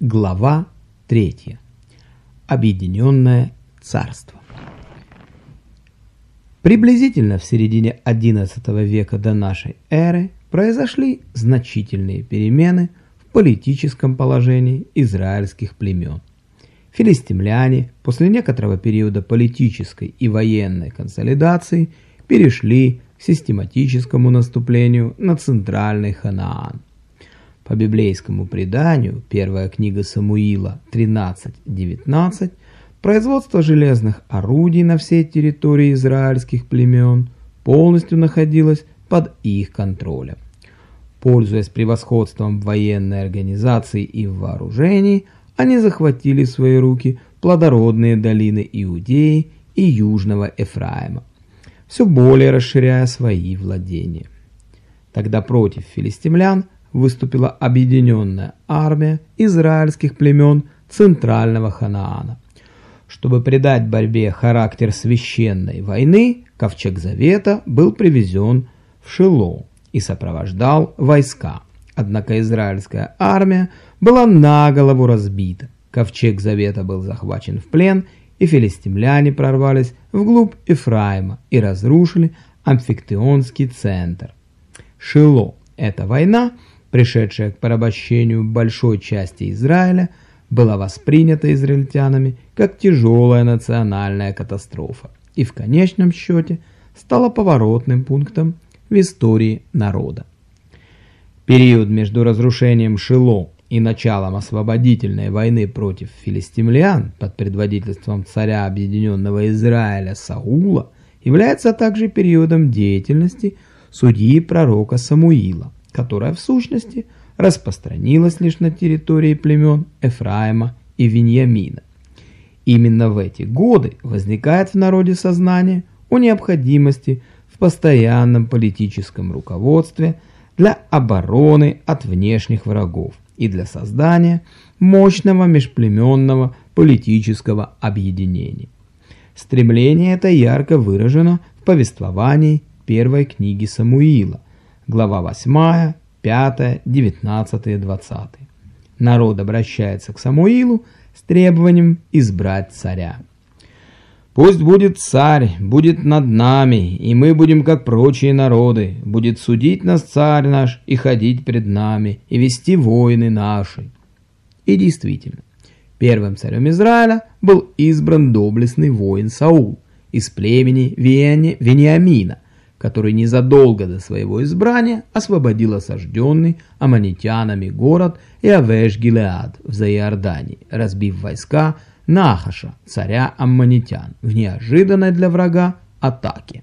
Глава 3. Объединенное царство. Приблизительно в середине XI века до нашей эры произошли значительные перемены в политическом положении израильских племен. Филистимляне после некоторого периода политической и военной консолидации перешли к систематическому наступлению на центральный Ханаан. По библейскому преданию, первая книга Самуила 13.19, производство железных орудий на всей территории израильских племен полностью находилось под их контролем. Пользуясь превосходством военной организации и в вооружении, они захватили в свои руки плодородные долины Иудеи и Южного Эфраима, все более расширяя свои владения. Тогда против филистимлян – выступила объединенная армия израильских племен Центрального Ханаана. Чтобы придать борьбе характер священной войны, Ковчег Завета был привезен в Шило и сопровождал войска. Однако израильская армия была на голову разбита. Ковчег Завета был захвачен в плен, и филистимляне прорвались вглубь Ефраима и разрушили амфиктионский центр. Шило – эта война – пришедшая к порабощению большой части Израиля, была воспринята израильтянами как тяжелая национальная катастрофа и в конечном счете стала поворотным пунктом в истории народа. Период между разрушением Шило и началом освободительной войны против филистимлян под предводительством царя Объединенного Израиля Саула является также периодом деятельности судьи пророка Самуила которая в сущности распространилась лишь на территории племен Эфраима и Виньямина. Именно в эти годы возникает в народе сознание о необходимости в постоянном политическом руководстве для обороны от внешних врагов и для создания мощного межплеменного политического объединения. Стремление это ярко выражено в повествовании первой книги Самуила, глава 8, 5, 19, 20. Народ обращается к Самуилу с требованием избрать царя. Пусть будет царь, будет над нами, и мы будем как прочие народы. Будет судить нас царь наш и ходить пред нами, и вести войны наши. И действительно, первым царем Израиля был избран доблестный воин Саул из племени Вениамина, который незадолго до своего избрания освободил осажденный аммонитянами город Иавеш-Гилеад в Заиордании, разбив войска Нахаша, царя аммонитян, в неожиданной для врага атаке.